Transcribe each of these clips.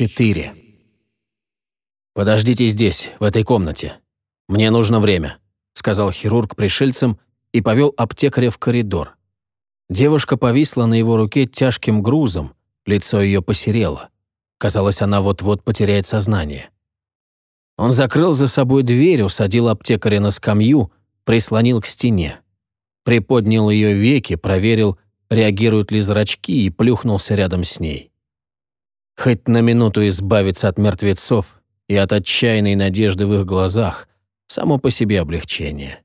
4. «Подождите здесь, в этой комнате. Мне нужно время», — сказал хирург пришельцам и повел аптекаря в коридор. Девушка повисла на его руке тяжким грузом, лицо ее посерело. Казалось, она вот-вот потеряет сознание. Он закрыл за собой дверь, усадил аптекаря на скамью, прислонил к стене. Приподнял ее веки, проверил, реагируют ли зрачки, и плюхнулся рядом с ней хоть на минуту избавиться от мертвецов и от отчаянной надежды в их глазах, само по себе облегчение.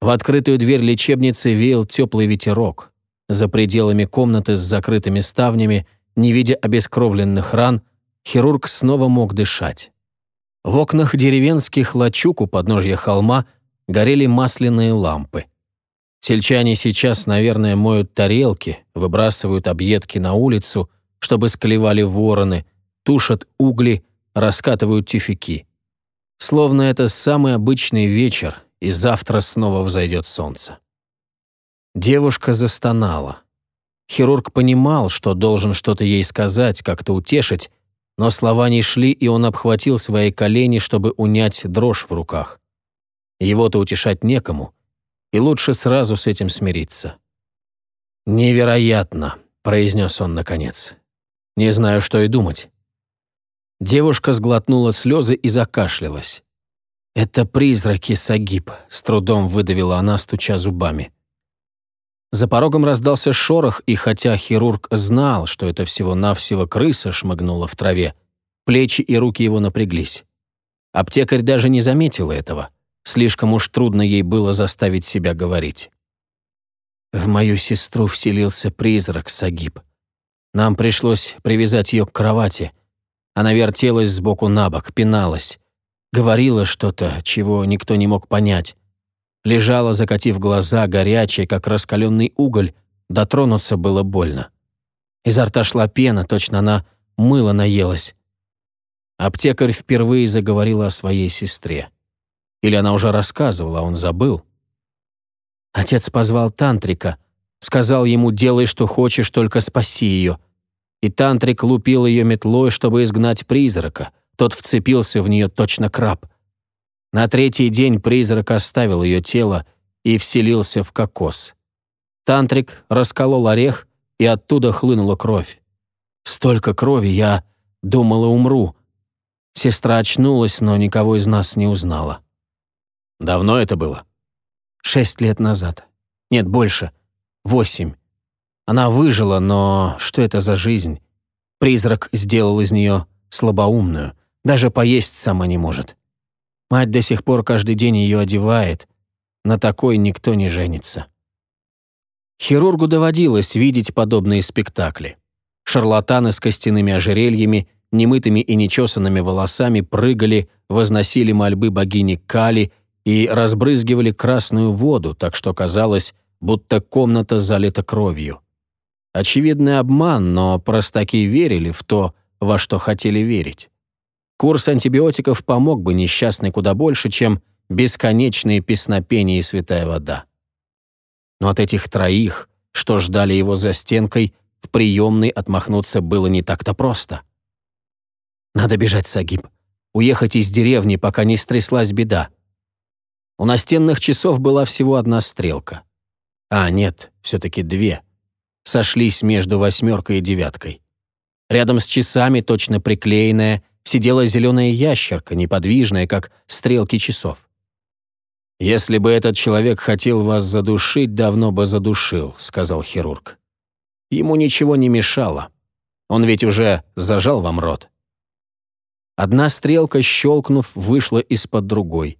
В открытую дверь лечебницы веял теплый ветерок. За пределами комнаты с закрытыми ставнями, не видя обескровленных ран, хирург снова мог дышать. В окнах деревенских лачуг у подножья холма горели масляные лампы. Сельчане сейчас, наверное, моют тарелки, выбрасывают объедки на улицу – чтобы склевали вороны, тушат угли, раскатывают тюфяки. Словно это самый обычный вечер, и завтра снова взойдет солнце. Девушка застонала. Хирург понимал, что должен что-то ей сказать, как-то утешить, но слова не шли, и он обхватил свои колени, чтобы унять дрожь в руках. Его-то утешать некому, и лучше сразу с этим смириться. «Невероятно», — произнес он наконец. Не знаю, что и думать». Девушка сглотнула слезы и закашлялась. «Это призраки, Сагиб», — с трудом выдавила она, стуча зубами. За порогом раздался шорох, и хотя хирург знал, что это всего-навсего крыса шмыгнула в траве, плечи и руки его напряглись. Аптекарь даже не заметила этого. Слишком уж трудно ей было заставить себя говорить. «В мою сестру вселился призрак, Сагиб. Нам пришлось привязать ее к кровати. Она вертелась сбоку на бок, пиналась. Говорила что-то, чего никто не мог понять. Лежала, закатив глаза, горячая, как раскаленный уголь. Дотронуться было больно. Изо рта шла пена, точно она мыло наелась. Аптекарь впервые заговорила о своей сестре. Или она уже рассказывала, а он забыл. Отец позвал тантрика — Сказал ему «делай, что хочешь, только спаси ее». И тантрик лупил ее метлой, чтобы изгнать призрака. Тот вцепился в нее точно краб. На третий день призрак оставил ее тело и вселился в кокос. Тантрик расколол орех, и оттуда хлынула кровь. Столько крови, я думала, умру. Сестра очнулась, но никого из нас не узнала. Давно это было? Шесть лет назад. Нет, больше. Восемь. Она выжила, но что это за жизнь? Призрак сделал из нее слабоумную. Даже поесть сама не может. Мать до сих пор каждый день ее одевает. На такой никто не женится. Хирургу доводилось видеть подобные спектакли. Шарлатаны с костяными ожерельями, немытыми и нечесанными волосами прыгали, возносили мольбы богини Кали и разбрызгивали красную воду, так что казалось, будто комната залита кровью. Очевидный обман, но простаки верили в то, во что хотели верить. Курс антибиотиков помог бы несчастной куда больше, чем бесконечные песнопения и святая вода. Но от этих троих, что ждали его за стенкой, в приемной отмахнуться было не так-то просто. Надо бежать, Сагиб. Уехать из деревни, пока не стряслась беда. У настенных часов была всего одна стрелка. А, нет, все-таки две. Сошлись между восьмеркой и девяткой. Рядом с часами, точно приклеенная, сидела зеленая ящерка, неподвижная, как стрелки часов. «Если бы этот человек хотел вас задушить, давно бы задушил», — сказал хирург. Ему ничего не мешало. Он ведь уже зажал вам рот. Одна стрелка, щелкнув, вышла из-под другой.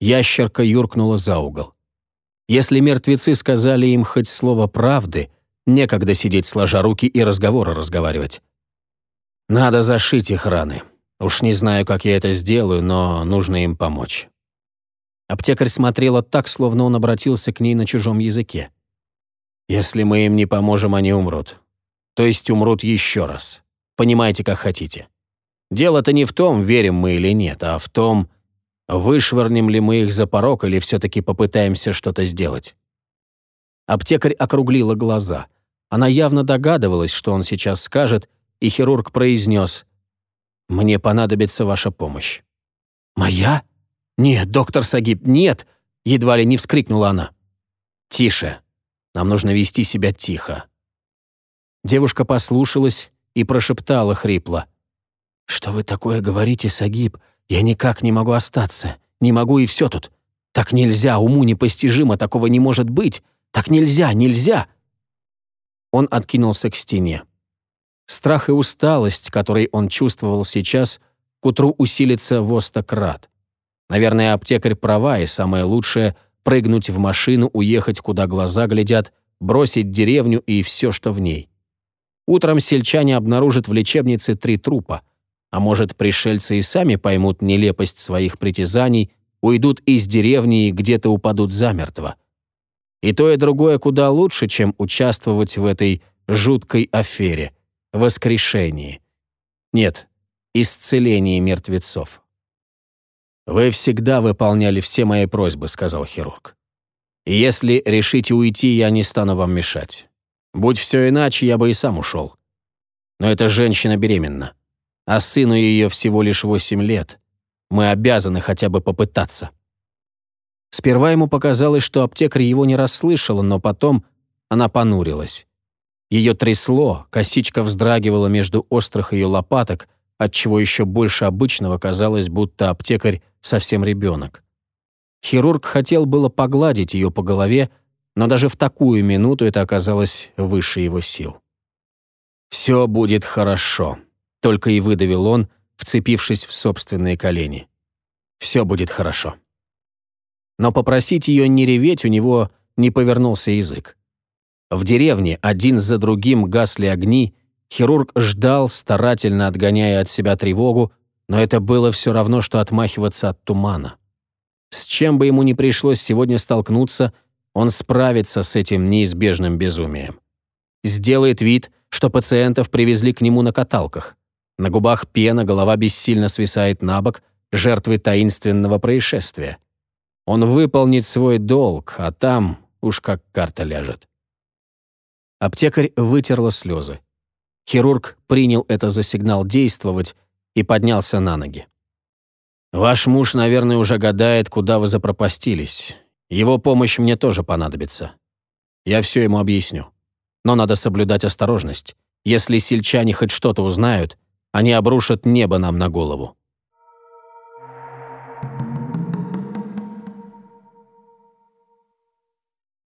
Ящерка юркнула за угол. Если мертвецы сказали им хоть слово правды, некогда сидеть сложа руки и разговоры разговаривать. Надо зашить их раны. Уж не знаю, как я это сделаю, но нужно им помочь. Аптекарь смотрела так, словно он обратился к ней на чужом языке. «Если мы им не поможем, они умрут. То есть умрут еще раз. Понимаете, как хотите. Дело-то не в том, верим мы или нет, а в том, Вышвырнем ли мы их за порог или все-таки попытаемся что-то сделать? Аптекарь округлила глаза. Она явно догадывалась, что он сейчас скажет, и хирург произнес Мне понадобится ваша помощь». «Моя? Нет, доктор Сагиб, нет!» Едва ли не вскрикнула она. «Тише. Нам нужно вести себя тихо». Девушка послушалась и прошептала хрипло. «Что вы такое говорите, Сагиб? Я никак не могу остаться. Не могу и все тут. Так нельзя, уму непостижимо, такого не может быть. Так нельзя, нельзя!» Он откинулся к стене. Страх и усталость, который он чувствовал сейчас, к утру усилится в остократ. Наверное, аптекарь права, и самое лучшее — прыгнуть в машину, уехать, куда глаза глядят, бросить деревню и все, что в ней. Утром сельчане обнаружат в лечебнице три трупа. А может, пришельцы и сами поймут нелепость своих притязаний, уйдут из деревни и где-то упадут замертво. И то, и другое куда лучше, чем участвовать в этой жуткой афере, воскрешении. Нет, исцелении мертвецов. «Вы всегда выполняли все мои просьбы», — сказал хирург. «Если решите уйти, я не стану вам мешать. Будь все иначе, я бы и сам ушел. Но эта женщина беременна, а сыну ее всего лишь восемь лет. Мы обязаны хотя бы попытаться». Сперва ему показалось, что аптекарь его не расслышала, но потом она понурилась. Ее трясло, косичка вздрагивала между острых ее лопаток, отчего еще больше обычного казалось, будто аптекарь совсем ребенок. Хирург хотел было погладить ее по голове, но даже в такую минуту это оказалось выше его сил. «Все будет хорошо», — только и выдавил он, вцепившись в собственные колени. «Все будет хорошо». Но попросить ее не реветь у него не повернулся язык. В деревне один за другим гасли огни, хирург ждал, старательно отгоняя от себя тревогу, но это было все равно, что отмахиваться от тумана. С чем бы ему ни пришлось сегодня столкнуться, он справится с этим неизбежным безумием. Сделает вид, что пациентов привезли к нему на каталках. На губах пена, голова бессильно свисает на бок, жертвы таинственного происшествия. Он выполнит свой долг, а там уж как карта ляжет. Аптекарь вытерла слезы. Хирург принял это за сигнал действовать и поднялся на ноги. «Ваш муж, наверное, уже гадает, куда вы запропастились. Его помощь мне тоже понадобится. Я все ему объясню. Но надо соблюдать осторожность. Если сельчане хоть что-то узнают, они обрушат небо нам на голову.